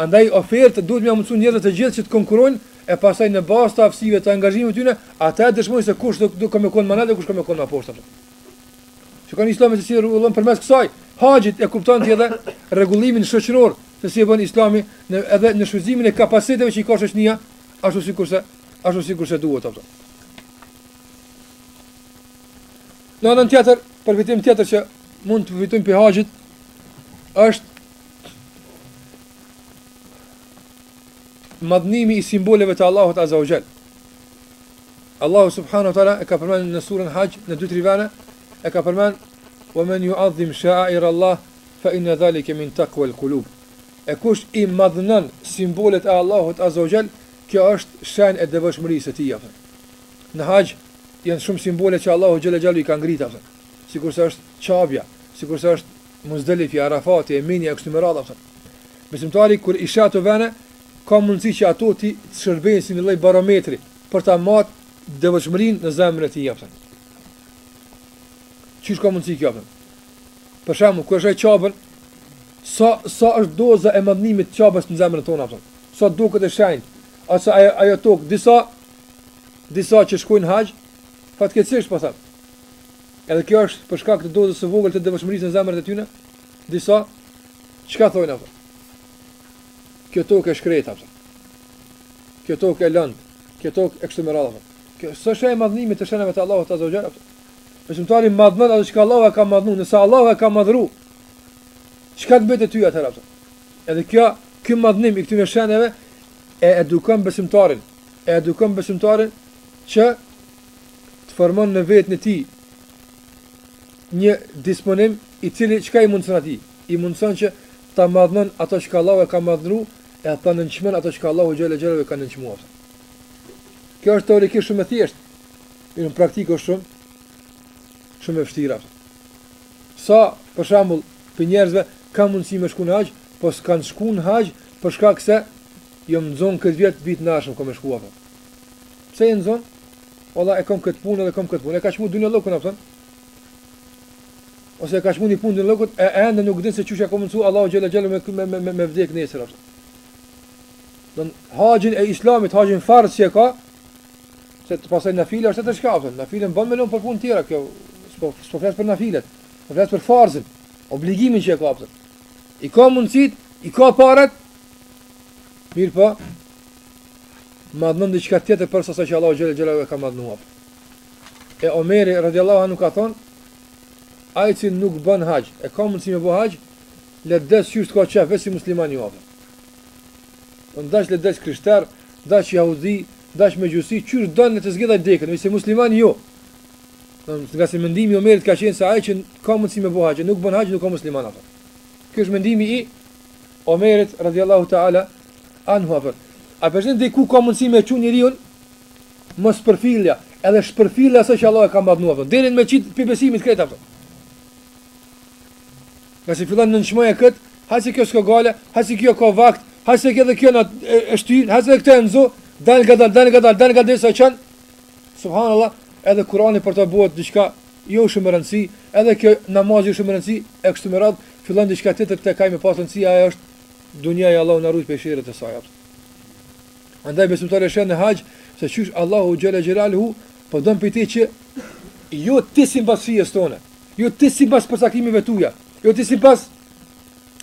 Andaj ofertë duhet me mundsu njerëz të gjithë që të konkurrojnë e pastaj në bazë të aftësive të angazhimit të tyre, ata dëshmojnë se kush do do ka me kon ma nalt dhe kush ka me kon më poshtë. Shikoni Islami se si rregullon përmes kësaj haxhit e kupton ti edhe rregullimin shoqëror se si e bën Islami në edhe në shfrytëzimin e kapaciteteve që i ka shoqënia, ashtu sikurse ashtu sikurse duhet ato. Në anën tjetër, përfitim tjetër që mund të përfitojmë prej haxhit është madhnimi i simboleve të Allahut Azza wa Jall. Allahu subhanahu wa taala e ka përmendur në surën Haxh në dy tri vende, e ka përmend "Wa man yu'azzim sha'air Allah fa inna zalika min taqwa al-qulub." E kush i madhnon simbolet e Allahut azza wa jall, kjo është shenjë e devotshmërisë së tij. Në haxh janë shumë simbole që Allahu xhele xhelalu i ka ngritur, sikurse është Qabja, sikurse është Muzdalifi, Arafati, Mina e kështu me radhë. Besimtari kur i sheh ato vende, ka mundësi që ato t'i shërbejnë si një lloj barometri për ta mat devotshmërinë në zemrën e tij apo. Qysh ka mundësi kjo apo. Për shembull, kur e sheh Qabën, sa sa është doza e madhnimit të Qabës në zemrën tonë apo. Sa duket e shenjtë, ose ajo ajo tok disa disa që shkojnë haxh, fatkeqësisht po thotë. Edhe kjo është për shkak të dozës së vogël të devotshmërisë në zemrat e tyre, disa çka thonë apo. Kjo tokë e shkretë, apo? Kjo tokë e lënë, kjo tokë e kështu me radhë, Kjo s'është e madhnimit të shenjave të Allahut azza wa jall, apo? Besimtari madhnon atë çka Allahu e ka madhnu, nëse Allahu e ka madhëru, çka të mbetet ty atëherë, apo? Edhe kjo, kjo madhnim i këtyre shenjave, e edukon besimtarin, e edukon besimtarin që të formon në veten e tij një disponim i cili çka i mundëson atij? I mundëson që Ta madhnon atë çka Allahu e ka madhru e ta nënçmon atë çka Allahu xhele xhelalu e ka nënçmuar. Kjo është teorikisht shumë e thjeshtë, mirëpo në praktikë është shumë shumë e vështirë. Sa për shembull prej njerëzve ka mundësi me shku n'haxh, po s'kan shku n'haxh për shkak se jo më nxon këtë vjet vitin e ardhshëm kam me shku. Pse e nxon? Valla e kam këtë punë dhe kam këtë punë. E ka çmu dynjallëkun apo? Ose e ka çmu një punë në llokut e ende nuk din se qysh ja ka mundësu Allahu xhela xhela me me me me, me vdek nesër apo. Don haxhin e Islamit, haxhin farz që ka, se të pastaj nafile është e të shka, apo, nafilen bën me lënë për punë tjera, kjo, s'po, s'po flas për nafilet, po flas për farzin, obligimin që e ka, apo. I ka mundësit, i ka paret, mirëpo, madhnon diçka tjetër përveç asaj që Allah xhela xhela e ka madhnu. E Omeri, radiallahu anhu, ka thonë, Ai që nuk bën haxh, e ka mundësi me bo haxh, le të des qysh të ka qef, veç si musliman jo apo. N'dash le të des krishter, dash jahudi, dash mexhusi, qysh don le të zgjedh ai dekën, veç si musliman jo. Ngase mendimi i Omerit ka qenë se ai që ka mundësi me bo haxh, nuk bën haxh, nuk ka musliman atë. Ky është mendimi i Omerit radhiyallahu ta'ala anhu apo. A pe shihni deri ku ka mundësi me çu njeriun Mospërfillja, edhe shpërfillja e asaj që Allahu e ka madhnuar, thotë, deri në me qit pi besimit krejt apo. Nëse fillon nënçmoje kët, ha se kjo s'ka gajle, ha se kjo ka vakt, ha se kjo dhe kjo na e shtyn, ha se këtë e nxo, dalngadal, dalngadal, dalngadal saqë. Subhanallahu, edhe Kurani për të bëhet diçka jo shumë me rëndësi, edhe kjo namazi jo shumë me rëndësi, e kështu me radhë, fillon diçka tjetër te ai me pas rëndësi, ajo është dunja e Allahu na rujt prej sherrit të saj. Andaj besimtari e sheh në haxh se qysh Allahu xhela xhelaluhu po don prej tij që jo ti sipas shijes tonde, jo ti sipas përcaktimeve tua, jo ti sipas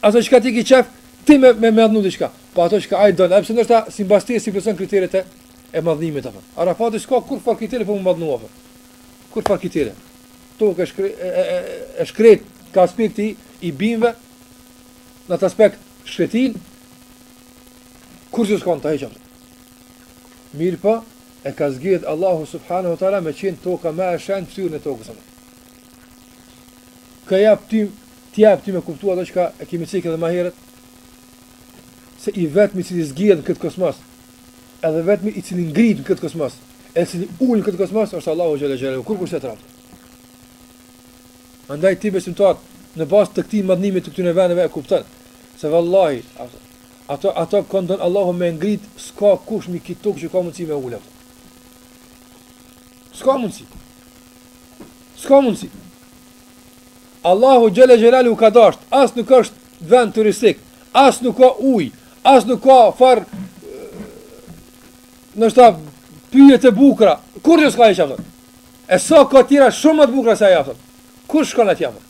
asaj çka ti ke qef, ti me me madhnu diçka, po ato çka ai don, se ndoshta sipas ti si person kriteret e e madhnimit apo. Arafati s'ka kurrfarë kritere për me madhnu apo. Kurrfarë kritere. Tokë e shkret e, e, e, e shkret ka aspekti i bimëve në atë aspekt shkretin Kurgjo s'ka n'të hiç apo. Mirëpo, e ka zgjedh Allahu subhanahu wa ta'ala me qenë toka ma e shenjtë n'fytyrë të tokës apo. Ka jep ty, të jep ty me kuptu ato që ka e kemi cek edhe ma herët, se i vetmi i cili zgjedh në këtë kosmos, edhe i vetmi i cili ngrit në këtë kosmos, e cili ul në këtë kosmos, është Allahu xhela xhela, kurrkush tjetër apo. Andaj ti besimtar në bazë të këtij madhnimi të këtyne vendeve e kupton se vallahi ato ato kon don Allahu me ngrit s'ka kush mi këtë tokë që ka mundësi me ul ato. S'ka mundësi. S'ka mundësi. Allahu xhela xhelaluhu ka dashur, as nuk është vend turistik, as nuk ka ujë, as nuk ka farë ndoshta pyje të bukra, kurgjo s'ka hiç apo? E sa ka tjera shumë më të bukura se ajo ato. Kush shkon atje apo?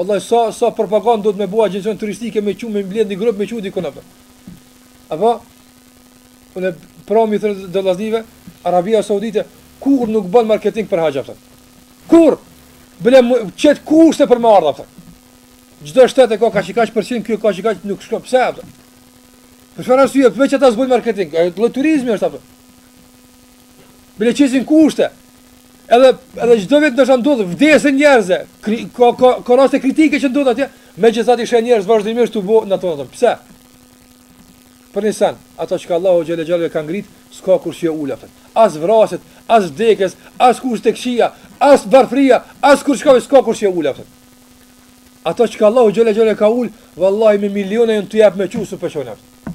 Allah sa sa propagandë duhet me bo agjencion turistike me çu me mbledh një grup me çu diku apo. Apo po ne promi të dëllazive Arabia Saudite kurrë nuk bën marketing për haxh ato. Kurrë, bile qet kushte për me ardhë ato. Çdo shtet e ka kaq kaq përqind këtu kaq kaq nuk shkon pse ato. Për çfarë arsye veç ata s'bojnë marketing, lloj turizmi është apo. Bile qesin kushte. Edhe edhe çdo vit ndoshta ndodh vdesin njerëz. Ka ka ka raste kritike që ndodh atje, megjithatë ishin njerëz vazhdimisht u bë natën atë. Pse? Për një sen, ato që ka Allahu xhele xhel e ka ngrit, s'ka kush që e ul aftën. As vrasjet, as vdekjet, as kushtet e këqija, as varfria, as kurrçka, s'ka kush që e ul aftën. Ato që ka Allahu xhele xhel e ka ul, vallahi me miliona le të japë me çu, s'po e çon aftën.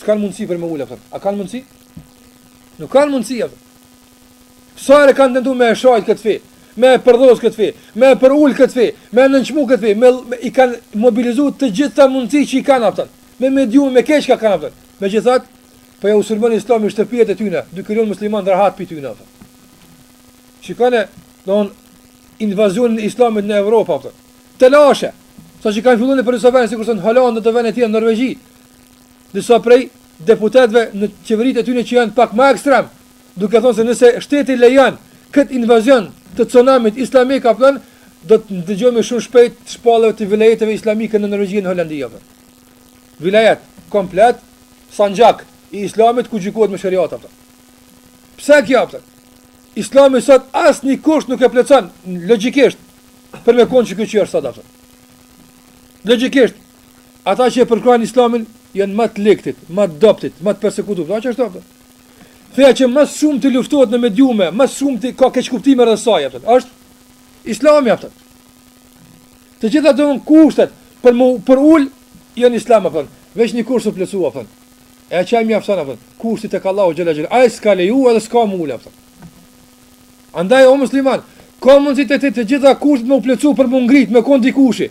S'kanë mundësi për me ul, apëton. A kanë mundësi? Nuk kanë mundësi, apëton. Sa herë kanë tentu me e shajt këtë fe, me e përdhos këtë fe, me e përul këtë fe, me e nënçmu këtë fe, me, me, i kanë mobilizu të gjitha mundësitë që i kanë, apëton. Me mediume, krejt çka kanë, apëton. Megjithatë, prapë po ua sulmon islami shtëpijet e tyne, duke lënë musliman dhe rahat për tyne, apëton. Shikoni, thonë invazioni i islamit në Evropa, apëton. Telashe, sa që kanë fillu nëpër disa vene, sikurse në Holandë, e vene tjera, Norvegji, disa prej deputetëve në qeveritë e tyre që janë pak më ekstrem, duke thënë se nëse shteti lejon këtë invazion të tsunamit islamik apo do të dëgjojmë shumë shpejt të shpalljeve të vilajeteve islamike në Norvegji në Holandë apo. Vilajet komplet sanxhak i islamit ku gjykohet me sheriat apo. Pse kjo apo? Islami sot asnjë kusht nuk e plotson logjikisht për me konë që kjo që është sot apo. Logjikisht Ata që e përkrahin islamin janë më të ligtit, më të dobtit, më të persekutuar. Ata që është dobtë. Feja që më shumti luftohet në mediume, më shumti ka keqkuptime rreth saj, apo është Islami apo. Të gjitha ato kushtet për me u përul janë në Islam apo. Veç një kusht s'u plotësua apo. E qaj mjafton apo. Kushti tek Allahu xhela xhel. Ai s'ka leju edhe s'ka me ul apo. Andaj o musliman, ka mundësi të të gjitha kushtet me u plotësu për me u ngrit, me kon dikushi.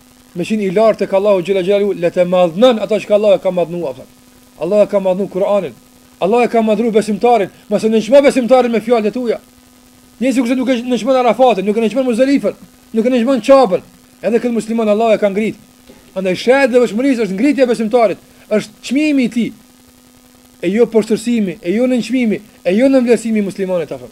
me qenë i lartë tek Allahu xhela xhelalu le të madhnon ato që Allahu e ka madhnu apo Allahu e ka madhnu Kur'anin Allahu e ka madhru besimtarin mos e nënçmo besimtarin me fjalët e tua Një sikurse nuk e nënçmon Arafatin, nuk e nënçmon Muzdelifen, nuk e nënçmon Qaben, edhe këtë musliman Allahu e ka ngrit. Andaj shenjë e devotshmërisë është ngritja e besimtarit, është çmimi i tij. E jo poshtërsimi, e jo nënçmimi, e jo nënvlerësimi i muslimanit apo.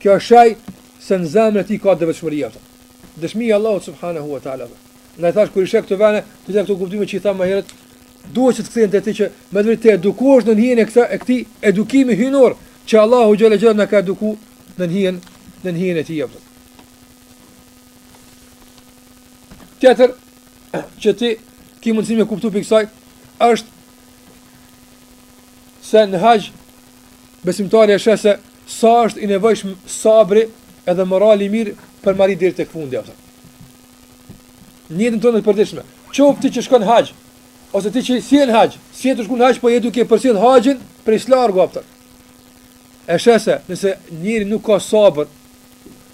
Kjo është shenjë se në zemrën e tij ka devotshmëri a po. Dëshmi e Allahut subhanahu wa taala dhe. Ndaj thash kur i sheh këto vende, të gjitha këto kuptime që i thamë më herët, duhet që të kthehen te ti që me vërtetë të edukohesh nën hijen e këtij e këtij edukimi hyjnor që Allahu xhelle xhelaluhu na ka eduku nën hijen nën hijen e tij apo. Tjetër që ti ki mundësi me kuptu prej kësaj, është se në haxh besimtari e sheh se sa është i nevojshëm sabri edhe morali i mirë për me arrit deri tek fundi apo. Në jetën tonë të përditshme. Qoftë ti që shkon haxh ose ti që s'je në haxh, s'je tu shku n'haxh po je duke përcjell haxhin prej së largu apo. E sheh se nëse njeri nuk ka sabër,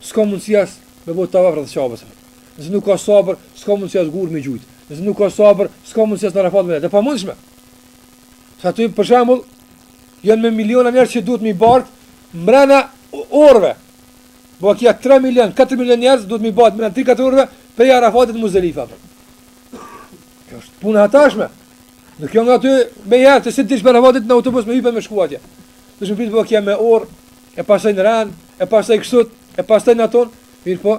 s'ka mundësi as me bo tavaf rreth Ka'bes. Nëse nuk ka sabër, s'ka mundësi as gurë me gjujt. Nëse nuk ka sabër, s'ka mundësi as në Arafat me ndejt. E pamundshme. Se aty për shembull janë me miliona njerëz që duhet mi bart mrena orëve. Po ki 3 milion, 4 milion njerëz duhet mi bart mrena 3-4 orëve prej Arafatit n'Muzdelife. Kjo është puna e tashme. E kjo nga ty me u lëft se dish prej Arafatit në autobus me hypen me shku atje. Duhet me prit po ki me orë e pastaj në ran, e pastaj kështu, e pastaj naton, mirëpo,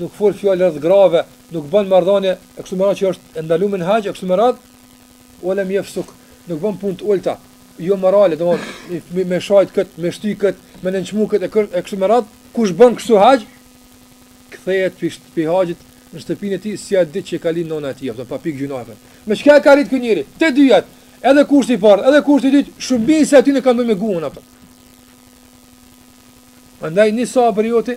nuk fol fjalë rreth grave, nuk bën marrëdhënie e kështu me radhë që është e ndaluar në haxh e kështu me radhë, ue lem jefsuk, nuk bën punë të ulta, jo morale, domthonë me, me shajt kët, me shty kët, me nënçmu kët e kështu me radhë, kush bën kështu haxh, kthehet pi pi haxhit në shtëpinë e tij si atë ditë që ka lind nëna e tij, apo pa pikë gjynahe. Me çka ka arrit ky njeri? Te dyjat, edhe kushti i parë, edhe kushti i dytë, shumica atyne kanë të bëjnë me gjuhën apo. Andaj një sabër joti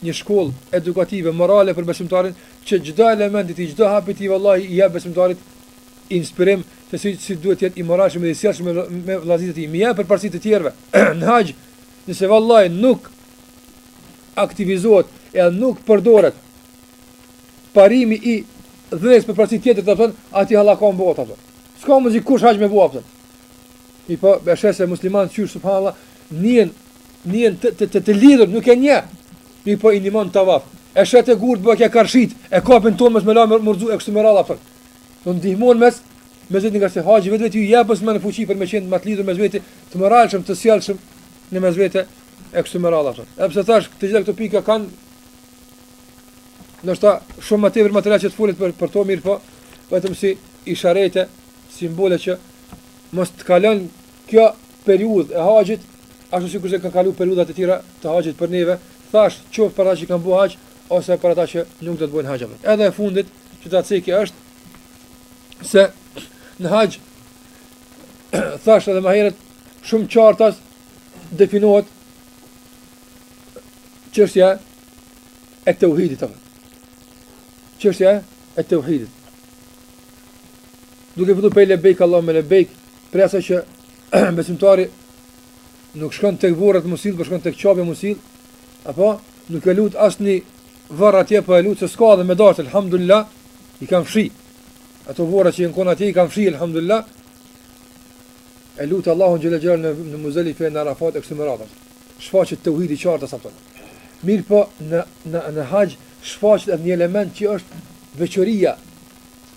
një shkollë edukative morale për besimtarin që çdo element i tij çdo hap i tij vallahi i jep besimtarit inspirim se si si duhet të jetë i moralshëm dhe i sjellshëm me, me vëllazërit e tij me i dhënë përparësi të tjerëve në haxh nëse vallahi nuk aktivizohet e nuk përdoret parimi i dhënës përparësi tjetrit domethënë aty hallakatet bota thonë s'ka mund kush haxh me bo thonë Mirëpo e sheh se muslimanët qysh subhanallah nihen nihen të të të, të lidhur nuk e njeh. Mirëpo i ndihmon n'tavaf. E shet e gurt bëke karshit, e kapin tomës me la me murzu e kështu me radhë afër. Të ndihmojnë mes veti ngase haxhi vetë vetë ju jep domethënë fuqi për me qenë më të lidhur mes vete, të moralshëm, të sjellshëm në mes vete e kështu me radhë apo. Edhe pse thash të gjitha këto pika kanë ndoshta shumë më tepër material që të folet për për to mirëpo vetëm si isharete simbole që mos të kalon kjo periudhë e haxhit, ashtu sikurse ka kalu periudhat e tjera të haxhit për neve, thash qoftë për ata që kanë bu haxh ose për ata që nuk do të bojnë haxh. Edhe e fundit që ta ceki është se në haxh thash edhe ma herët shumë qartas definohet çështja e teuhidit apo çështja e teuhidit duke filluar prej lebejk Allahume lebejk, prej asaj që besimtari nuk shkon tek vorrat m'u sill, por shkon tek Qabja m'u sill, apo nuk e lut asnjë varr atje, po e lut se s'ka dhe me dash alhamdulillah, i kanë fshi. Ato vorra që janë kon atje i kanë fshi alhamdulillah. E lut Allahun xhele xhele në në Muzdelife në Arafat e kështu me radhë. Shfaqet teuhidi qartë sa tonë. Mirëpo në në në haxh shfaqet edhe një element që është veçoria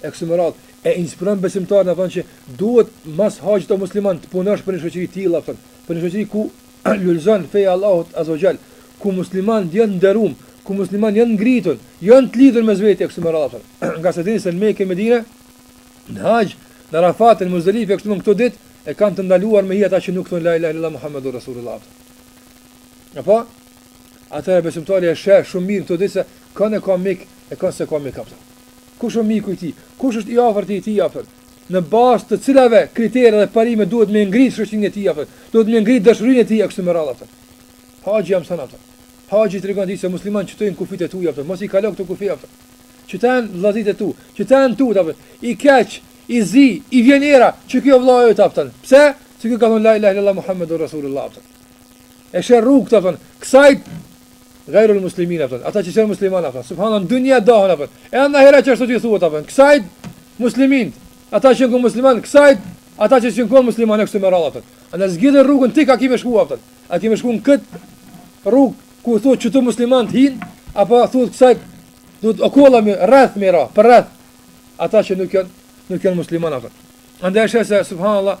e kështu me radhë, e inspiron besimtarin, kupton, që duhet mas haxhit o musliman të punosh për një shoqëri të tillë, kupton, për një shoqëri ku lulëzon feja e Allahut azze ve xhel, ku muslimanët janë nderuar, ku muslimanët janë ngritur, janë të lidhur mes vete kështu me radhë, kupton. Ngase e dini se në Mekë e Medinë, në haxh, në Arafat, në Muzdelife kështu me këto ditë e kanë të ndaluar me hi ata që nuk thonë la ilaha illallah muhammedur rasulullah. Kupton, atëherë besimtari e sheh shumë mirë këto ditë se kan e ka mik e kan s'e ka mik, kupton. Kush është miku i tij? Kush është i afërti i tij? Kupton, në bazë të cilave kritere dhe parime duhet me ngritë shoqërinë e tij? Kupton, duhet me ngritë dashurinë e tij e kështu me radhë? Kupton, haxhi ia mëson, kupton. Haxhi i tregon atij se musliman qëto janë kufijtë e tu, kupton, mos i kalo këto kufi, kupton. Qëta janë vëllaznit e tu, qëta janë tut, kupton. I keq, i zi, i vjen era qëky o vëllai yt, kupton. Pse? Se ky ka thonë la ilahe illallah Muhammedun rasulullah, kupton. E sheh rrugët, kupton, kësajt, gajrul muslimin, kupton, ata që s'janë musliman, kupton, subhanallah, në dynja dahen, kupton, e anë hera që është të gjithu, kupton, kësajt, muslimin, ata që janë musliman, kësajt, ata që s'janë konë musliman, e kështu me radhë, kupton, andaj zgjidhe rrugën ti kah ki me shku, kupton, a ki me shku në këtë rrugë, ku thot që muslimanët hinë, apo thot kësajt, thot okolla me rreth me ra, përreth, ata që nuk janë, nuk janë musliman, kupton,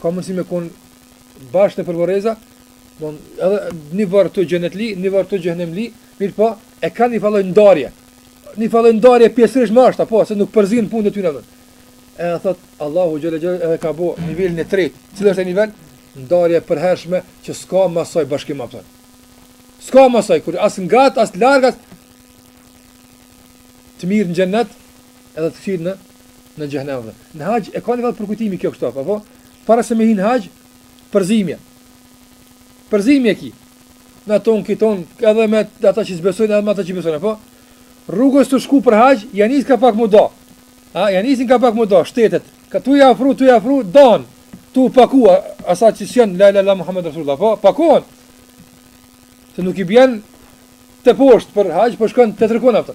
Ka mundësi me kon bashkë nëpër vorreza, bon, edhe një vorr është xhenetli, një vorr është xhehenemli, mirëpo, e ka një farë lloj ndarje, një farë lloj ndarje pjesërishme ashtë, apo, se nuk përzihen punët e tyre në dhe. Edhe thot, Allahu xhele xhele edhe ka bo nivelin e tretë, cili është ai nivel? Ndarje e përhershme që s'ka mas saj bashkim, kupton. S'ka mas saj kurrë as ngat, as largas, të mirët në xhenet, edhe të fshirë në, në xhenet. Në haxh e ka një vend përkujtimi kjo kështu apo para se me hin haxh përzirje përzirje ki n'ton ki ton edhe me ata që s'besojnë edhe me ata që besojnë apo rrugës tu shku për haxh ja nisin ka pak me u nda ja nisin ka pak me u nda shtetet ka tu ju afru tu ju afru don tu pakua ata që s'thonë la ilahe illallah muhammed rasulullah po pakohen se nuk i bjen teposhtë për haxh po shkon te tregon ata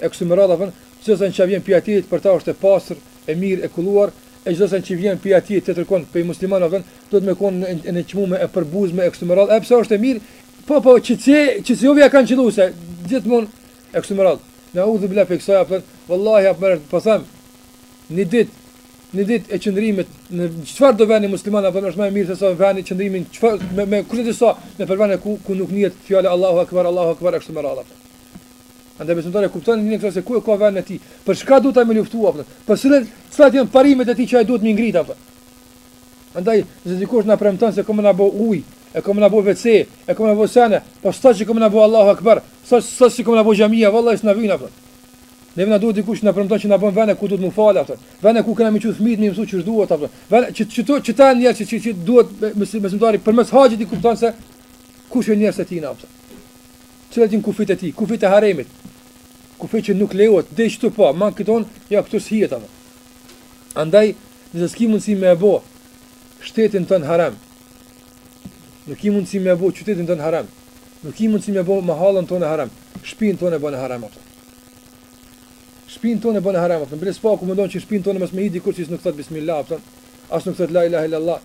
e kështu me radhë thënë, çdo sen që vjen prej atij për ta është e pastër, e mirë, e kulluar, e çdo sen që vjen prej atij tjetërkah prej muslimanëve thënë, duhet me kon e nënçmume e përbuzme e kështu me radhë, e pse është e mirë, po po çiçi, çiçi Çifut ia kanë qëllu se gjithmonë e kështu me radhë. Neudhubilah prej kësaj apo vallahi apo merr, po them një ditë një ditë e qëndrimit në çfarëdo veni musliman apo është më e mirë se sa veni qëndrimi çfarë me, me kushtet e sa nëpër vene ku ku nuk njihet fjala Allahu akbar Allahu akbar e kështu me radhë. Andaj besimtari e kupton qëto se ku e ka vendin e tij, për çka duhet me luftu apo, për cilën, cilat janë parimet e tij që ai duhet me i ngrit apo. Andaj, nëse dikush na premton se ka me na bo ujë, e ka me na bo WC, e ka me na bo sene, po s'thot që ka me na bo Allahu Akbar, s'thot s'thot që ka me na bo xhamia, vallahi s'na vyn apo. Neve na duhet dikush na premton që na bën vende ku duhet me u fal atë. Vende ku kemi me i çu fëmijët me mësu qysh duhet atë. Vende që që to që ta ndja që që duhet besimtari përmes haxhit i kupton se kush është njerëzt e tina atë. Cilat jan kufijt e tij? Kufijt e haremit. Kufij që nuk lejohet dej qtu po, matan këtu, jo këtu s'hihet atë. Andaj, nëse s'ki mundësi me e bo shtetin tënd harem, nuk ki mundësi me e bo qytetin tënd harem, nuk ki mundësi me e bo mahallën tonë harem, shpinë tonë e bënë harem atë. Shpinë tonë e bënë harem atë. Ne bile s'paku mundohu që shpinë tonë mos me hi dikush që nuk thëtë bismillah, pëtën, asë nuk thëtë la ilahe illallah,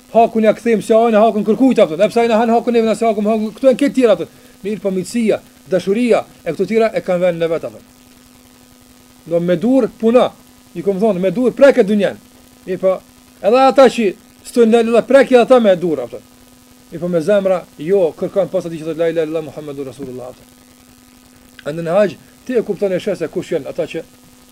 Hakun ja kthejmë s'e hajna hakun kërkujt a thotë, edhe pse ai na han hakun neve na s'e hajmë hakun, këto janë këto tjera thotë, mirëpo miqësia, dashuria e këto tjera e kanë vendin e vet a thotë. Do me dorë puna, i kom thonë me dorë preke dynjen, mirëpo edhe ata që s'thojnë la ilaha preke edhe ata me dorë a thotë. Mirëpo me zemër, jo kërkon pos atij që thotë la ilaha illallah muhammedur rasulullah a thotë. Andaj n'haxh ti e kupton e sheh se kush janë ata që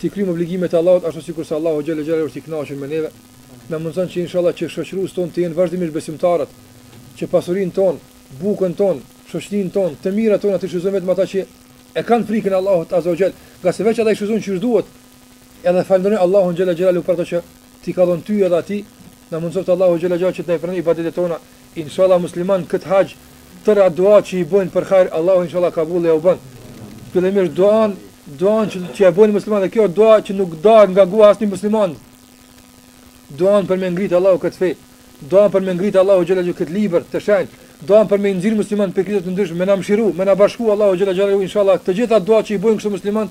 T'i kryjmë obligimet e Allahut ashtu sikur se Allahu xhalla xhelalu është i kënaqur me neve, na mundëson që inshallah që shoqërues tonë të jenë vazhdimisht besimtarët, që pasurinë tonë, bukën tonë, shoqërinë tonë, të mirat tona t'i shfrytëzojnë vetëm ata që e kanë frikën e Allahut azza wa xhel, ngase veç ata i shfrytëzojnë siç duhet. Edhe falënderojnë Allahun xhalla xhelalu për ato që t'i ka dhënë ty edhe atij, na mundësoftë Allahu xhalla xhelalu që të na pranojë ibadetet tona, Inshallah musliman këtë haxh tërë ato dua që i bojnë për hajr Allahu inshallah kabul jua bën. Fillimisht duan, duan që që e bojnë muslimanët dhe kjo dua që nuk dahet nga goja asnjë muslimani. Duan për me ngrit Allahu këtë fe. Duan për me ngrit Allahu xhela xhela këtë libër të shenjt. Duan për me nxirr musliman për këtë të ndryshëm, me na mëshiru, me na bashku Allahu xhela xhela inshallah të gjitha dua që i bojnë këta musliman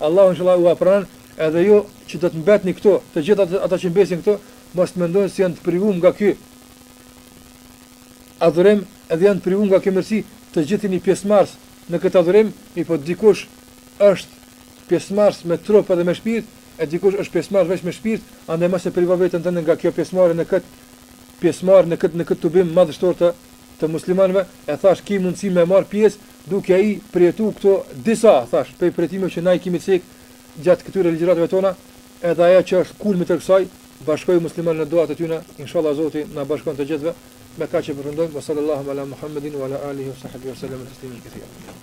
Allahu inshallah ua pranon edhe ju që do të mbetni këtu, të gjitha ata që mbesin këtu, mos mendojnë se janë të privuar nga ky Adhurim edhe janë të privu nga kjo mirësi të gjithë jeni pjesëmarrës në këtë adhurim mirëpo dikush është pjesëmarrës me trup edhe me shpirt e dikush është pjesëmarrës veç me shpirt andaj mos e privo veten tënde nga kjo pjesëmarrje në këtë pjesëmarrje në këtë në këtë tubim madhështor të të muslimanëve e thash ki mundësi me marr pjesë duke i përjetu këto disa thash prej përjetimeve që na i kimi cek gjatë këtyre ligjëratave tona Edhe ajo që është kulmi tërë kësaj, bashkoju muslimanëve në duat e tyne, inshallah Zoti na bashkon të gjithëve, me kaq e përfundojmë, wa sallallahu ala Muhammedin wa ala alihi wa sahbihi wa sallam taslimen kathira.